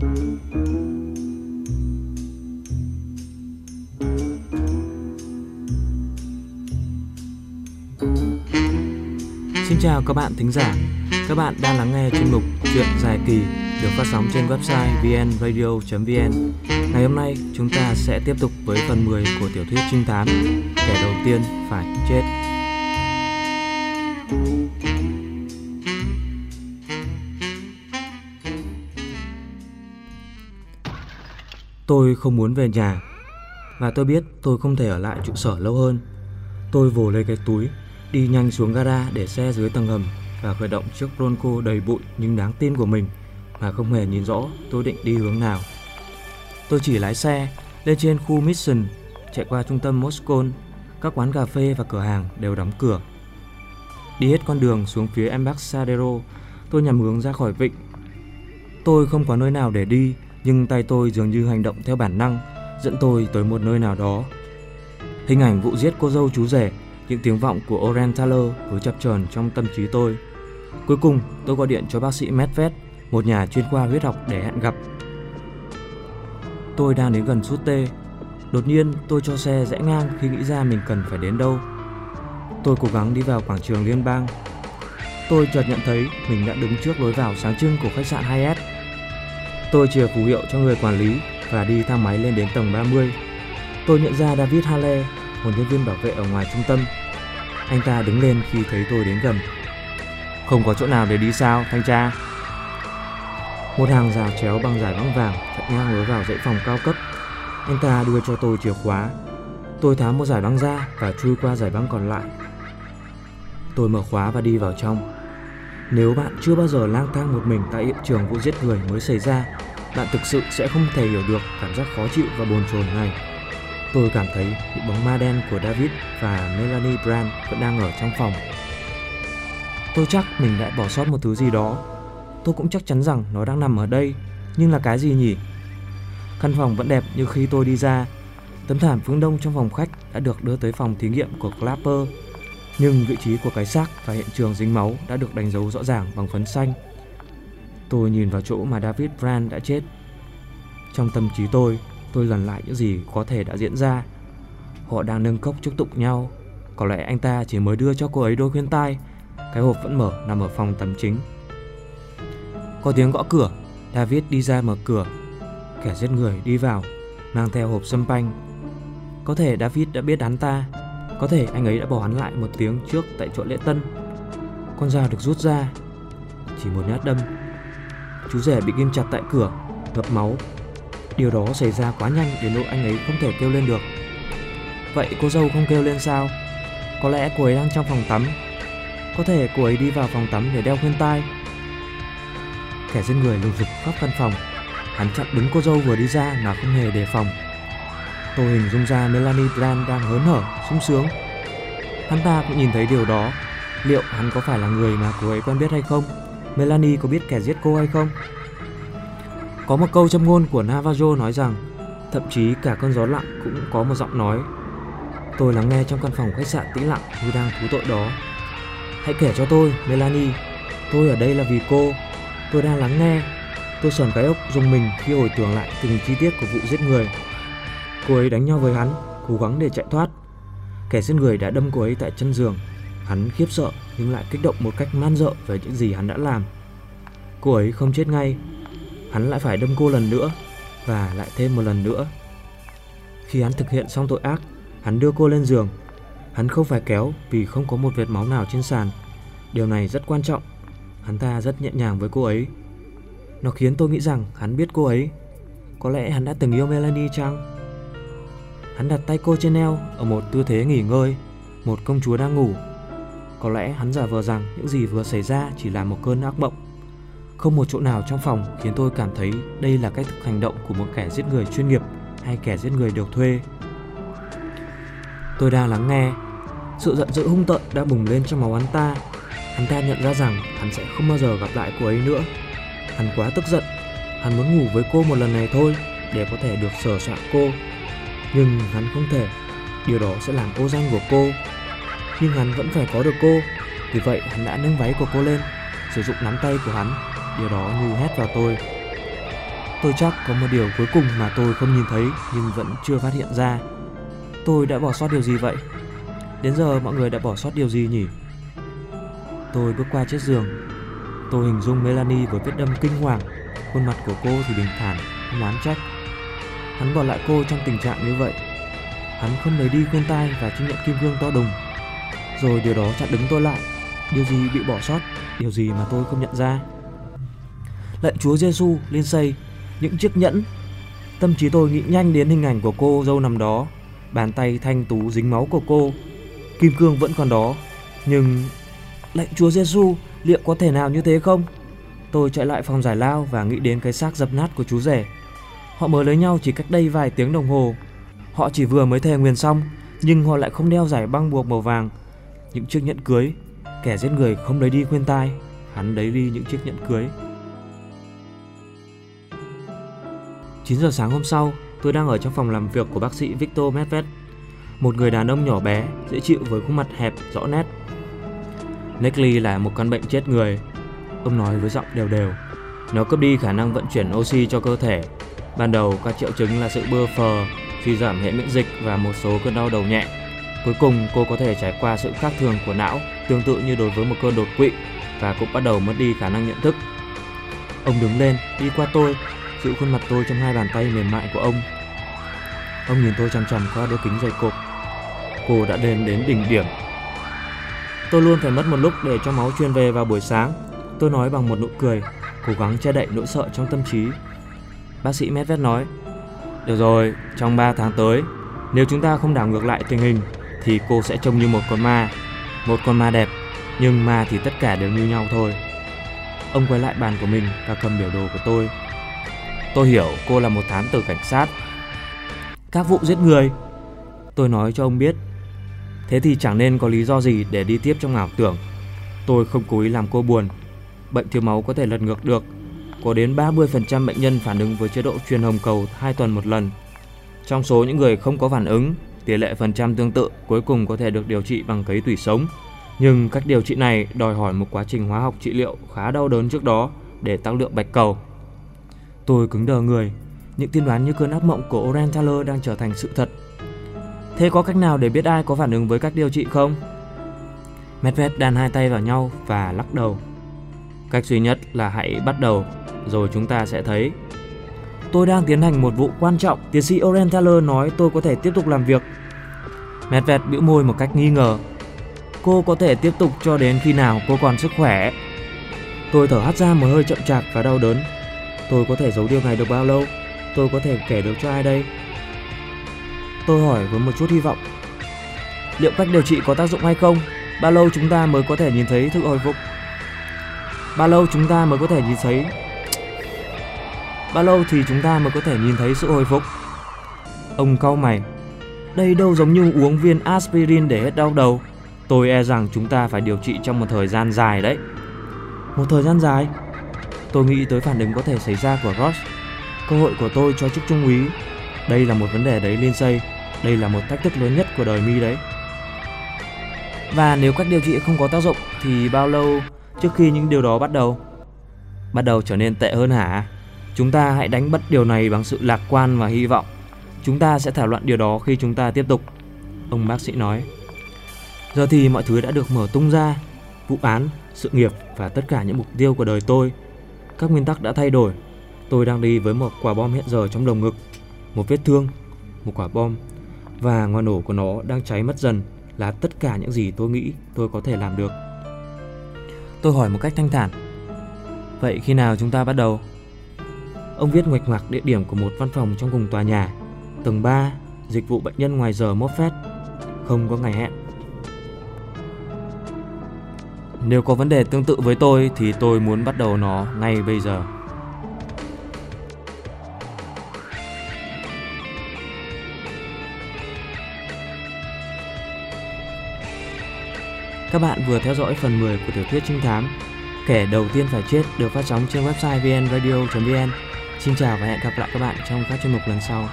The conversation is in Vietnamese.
Xin chào các bạn thính giả. Các bạn đang lắng nghe chuyên mục Chuyện dài kỳ được phát sóng trên website vnradio.vn. Ngày hôm nay, chúng ta sẽ tiếp tục với phần 10 của tiểu thuyết trinh thám Kẻ đầu tiên phải chết. Tôi không muốn về nhà và tôi biết tôi không thể ở lại trụ sở lâu hơn. Tôi vồ lấy cái túi, đi nhanh xuống gara để xe dưới tầng hầm và khởi động chiếc Bronco đầy bụi nhưng đáng tin của mình mà không hề nhìn rõ tôi định đi hướng nào. Tôi chỉ lái xe lên trên khu Mission, chạy qua trung tâm Moscow, các quán cà phê và cửa hàng đều đóng cửa. Đi hết con đường xuống phía Embarcadero, tôi nhằm hướng ra khỏi vịnh. Tôi không có nơi nào để đi, nhưng tay tôi dường như hành động theo bản năng, dẫn tôi tới một nơi nào đó. Hình ảnh vụ giết cô dâu chú rể, những tiếng vọng của Oren Taylor cứ chập chờn trong tâm trí tôi. Cuối cùng, tôi gọi điện cho bác sĩ Medved, một nhà chuyên khoa huyết học để hẹn gặp. Tôi đang đến gần sút tê. Đột nhiên, tôi cho xe rẽ ngang khi nghĩ ra mình cần phải đến đâu. Tôi cố gắng đi vào quảng trường liên bang. Tôi chợt nhận thấy mình đã đứng trước lối vào sáng trưng của khách sạn Hyatt Tôi chìa phù hiệu cho người quản lý và đi thang máy lên đến tầng 30. Tôi nhận ra David Halle, một nhân viên bảo vệ ở ngoài trung tâm. Anh ta đứng lên khi thấy tôi đến gần. Không có chỗ nào để đi sao, thanh tra? Một hàng rào chéo bằng giải băng vàng chặn ngang lối vào dãy phòng cao cấp. Anh ta đưa cho tôi chìa khóa. Tôi tháo một giải băng ra và chui qua giải băng còn lại. Tôi mở khóa và đi vào trong. Nếu bạn chưa bao giờ lang thang một mình tại hiện trường vụ giết người mới xảy ra, bạn thực sự sẽ không thể hiểu được cảm giác khó chịu và bồn chồn này. Tôi cảm thấy những bóng ma đen của David và Melanie Brand vẫn đang ở trong phòng. Tôi chắc mình đã bỏ sót một thứ gì đó. Tôi cũng chắc chắn rằng nó đang nằm ở đây, nhưng là cái gì nhỉ? Căn phòng vẫn đẹp như khi tôi đi ra. Tấm thảm phương đông trong phòng khách đã được đưa tới phòng thí nghiệm của Clapper, nhưng vị trí của cái xác và hiện trường dính máu đã được đánh dấu rõ ràng bằng phấn xanh. Tôi nhìn vào chỗ mà David Brand đã chết. Trong tâm trí tôi, tôi lần lại những gì có thể đã diễn ra. Họ đang nâng cốc chúc tụng nhau. Có lẽ anh ta chỉ mới đưa cho cô ấy đôi khuyên tai. Cái hộp vẫn mở nằm ở phòng tắm chính. Có tiếng gõ cửa. David đi ra mở cửa. Kẻ giết người đi vào, mang theo hộp sâm panh. Có thể David đã biết hắn ta. Có thể anh ấy đã bỏ hắn lại một tiếng trước tại chỗ lễ tân. Con dao được rút ra. Chỉ một nhát đâm. Chú rể bị ghim chặt tại cửa, ngập máu Điều đó xảy ra quá nhanh đến nỗi anh ấy không thể kêu lên được. Vậy cô dâu không kêu lên sao? Có lẽ cô ấy đang trong phòng tắm. Có thể cô ấy đi vào phòng tắm để đeo khuyên tai. Kẻ giết người lùng rục khắp căn phòng. Hắn chặn đứng cô dâu vừa đi ra mà không hề đề phòng. Tôi hình dung ra Melanie Brand đang hớn hở, sung sướng. Hắn ta cũng nhìn thấy điều đó. Liệu hắn có phải là người mà cô ấy quen biết hay không? Melanie có biết kẻ giết cô hay không? Có một câu châm ngôn của Navajo nói rằng thậm chí cả cơn gió lặng cũng có một giọng nói. Tôi lắng nghe trong căn phòng khách sạn tĩnh lặng như đang thú tội đó. Hãy kể cho tôi, Melanie, tôi ở đây là vì cô. Tôi đang lắng nghe. Tôi sờn cái ốc dùng mình khi hồi tưởng lại từng chi tiết của vụ giết người. Cô ấy đánh nhau với hắn, cố gắng để chạy thoát. Kẻ giết người đã đâm cô ấy tại chân giường. Hắn khiếp sợ nhưng lại kích động một cách man dợ về những gì hắn đã làm. Cô ấy không chết ngay hắn lại phải đâm cô lần nữa và lại thêm một lần nữa. Khi hắn thực hiện xong tội ác, hắn đưa cô lên giường. Hắn không phải kéo vì không có một vệt máu nào trên sàn. Điều này rất quan trọng. Hắn ta rất nhẹ nhàng với cô ấy. Nó khiến tôi nghĩ rằng hắn biết cô ấy. Có lẽ hắn đã từng yêu Melanie chăng? Hắn đặt tay cô trên eo ở một tư thế nghỉ ngơi, một công chúa đang ngủ. Có lẽ hắn giả vờ rằng những gì vừa xảy ra chỉ là một cơn ác mộng. Không một chỗ nào trong phòng khiến tôi cảm thấy đây là cách thức hành động của một kẻ giết người chuyên nghiệp hay kẻ giết người được thuê. Tôi đang lắng nghe, sự giận dữ hung tợn đã bùng lên trong máu hắn ta. Hắn ta nhận ra rằng hắn sẽ không bao giờ gặp lại cô ấy nữa. Hắn quá tức giận, hắn muốn ngủ với cô một lần này thôi để có thể được sờ soạn cô. Nhưng hắn không thể, điều đó sẽ làm cô danh của cô. Nhưng hắn vẫn phải có được cô, vì vậy hắn đã nâng váy của cô lên, sử dụng nắm tay của hắn Điều đó như hét vào tôi Tôi chắc có một điều cuối cùng mà tôi không nhìn thấy nhưng vẫn chưa phát hiện ra. Tôi đã bỏ sót điều gì vậy? Đến giờ mọi người đã bỏ sót điều gì nhỉ? Tôi bước qua chiếc giường. Tôi hình dung Melanie với vết đâm kinh hoàng. Khuôn mặt của cô thì bình thản, không oán trách. Hắn bỏ lại cô trong tình trạng như vậy. Hắn không lấy đi khuyên tai và chiếc nhẫn kim cương to đùng. Rồi điều đó chặn đứng tôi lại. Điều gì bị bỏ sót? Điều gì mà tôi không nhận ra? Lạy Chúa Giêsu, lên xây những chiếc nhẫn. Tâm trí tôi nghĩ nhanh đến hình ảnh của cô dâu nằm đó, bàn tay thanh tú dính máu của cô. Kim cương vẫn còn đó, nhưng lạy Chúa Giêsu, liệu có thể nào như thế không? Tôi chạy lại phòng giải lao và nghĩ đến cái xác dập nát của chú rể. Họ mới lấy nhau chỉ cách đây vài tiếng đồng hồ. Họ chỉ vừa mới thề nguyền xong, nhưng họ lại không đeo giải băng buộc màu vàng. Những chiếc nhẫn cưới, kẻ giết người không lấy đi khuyên tai, hắn lấy đi những chiếc nhẫn cưới. 9 giờ sáng hôm sau, tôi đang ở trong phòng làm việc của bác sĩ Victor Medved, một người đàn ông nhỏ bé, dễ chịu với khuôn mặt hẹp, rõ nét. Neckley là một căn bệnh chết người, ông nói với giọng đều đều. Nó cướp đi khả năng vận chuyển oxy cho cơ thể. Ban đầu các triệu chứng là sự bơ phờ, suy giảm hệ miễn dịch và một số cơn đau đầu nhẹ. Cuối cùng cô có thể trải qua sự khác thường của não, tương tự như đối với một cơn đột quỵ và cũng bắt đầu mất đi khả năng nhận thức. Ông đứng lên, đi qua tôi giữ khuôn mặt tôi trong hai bàn tay mềm mại của ông. Ông nhìn tôi chằm chằm qua đôi kính dày cộp. Cô đã đến đến đỉnh điểm. Tôi luôn phải mất một lúc để cho máu truyền về vào buổi sáng. Tôi nói bằng một nụ cười, cố gắng che đậy nỗi sợ trong tâm trí. Bác sĩ Medved nói, được rồi, trong 3 tháng tới, nếu chúng ta không đảo ngược lại tình hình, thì cô sẽ trông như một con ma. Một con ma đẹp, nhưng ma thì tất cả đều như nhau thôi. Ông quay lại bàn của mình và cầm biểu đồ của tôi Tôi hiểu cô là một thám tử cảnh sát. Các vụ giết người. Tôi nói cho ông biết. Thế thì chẳng nên có lý do gì để đi tiếp trong ảo tưởng. Tôi không cố ý làm cô buồn. Bệnh thiếu máu có thể lật ngược được. Có đến 30% bệnh nhân phản ứng với chế độ truyền hồng cầu 2 tuần một lần. Trong số những người không có phản ứng, tỷ lệ phần trăm tương tự cuối cùng có thể được điều trị bằng cấy tủy sống. Nhưng cách điều trị này đòi hỏi một quá trình hóa học trị liệu khá đau đớn trước đó để tăng lượng bạch cầu Tôi cứng đờ người, những tiên đoán như cơn ác mộng của Oren Taylor đang trở thành sự thật. Thế có cách nào để biết ai có phản ứng với cách điều trị không? Medved đan hai tay vào nhau và lắc đầu. Cách duy nhất là hãy bắt đầu, rồi chúng ta sẽ thấy. Tôi đang tiến hành một vụ quan trọng, tiến sĩ Oren Taylor nói tôi có thể tiếp tục làm việc. Medved bĩu môi một cách nghi ngờ. Cô có thể tiếp tục cho đến khi nào cô còn sức khỏe. Tôi thở hắt ra một hơi chậm chạp và đau đớn Tôi có thể giấu điều này được bao lâu? Tôi có thể kể được cho ai đây? Tôi hỏi với một chút hy vọng. Liệu cách điều trị có tác dụng hay không? Bao lâu chúng ta mới có thể nhìn thấy sự hồi phục? Bao lâu chúng ta mới có thể nhìn thấy Bao lâu thì chúng ta mới có thể nhìn thấy sự hồi phục? Ông cau mày. Đây đâu giống như uống viên aspirin để hết đau đầu. Tôi e rằng chúng ta phải điều trị trong một thời gian dài đấy. Một thời gian dài? Tôi nghĩ tới phản ứng có thể xảy ra của Ross. Cơ hội của tôi cho chức trung úy. Đây là một vấn đề đấy, Lindsay. Đây là một thách thức lớn nhất của đời mi đấy. Và nếu cách điều trị không có tác dụng thì bao lâu trước khi những điều đó bắt đầu? Bắt đầu trở nên tệ hơn hả? Chúng ta hãy đánh bất điều này bằng sự lạc quan và hy vọng. Chúng ta sẽ thảo luận điều đó khi chúng ta tiếp tục. Ông bác sĩ nói. Giờ thì mọi thứ đã được mở tung ra. Vụ án, sự nghiệp và tất cả những mục tiêu của đời tôi các nguyên tắc đã thay đổi. Tôi đang đi với một quả bom hiện giờ trong lồng ngực, một vết thương, một quả bom và ngọn nổ của nó đang cháy mất dần là tất cả những gì tôi nghĩ tôi có thể làm được. Tôi hỏi một cách thanh thản. Vậy khi nào chúng ta bắt đầu? Ông viết ngoạch ngoạc địa điểm của một văn phòng trong cùng tòa nhà. Tầng 3, dịch vụ bệnh nhân ngoài giờ Moffat. Không có ngày hẹn. Nếu có vấn đề tương tự với tôi thì tôi muốn bắt đầu nó ngay bây giờ. Các bạn vừa theo dõi phần 10 của tiểu thuyết trinh thám Kẻ đầu tiên phải chết được phát sóng trên website vnradio.vn. Xin chào và hẹn gặp lại các bạn trong các chuyên mục lần sau.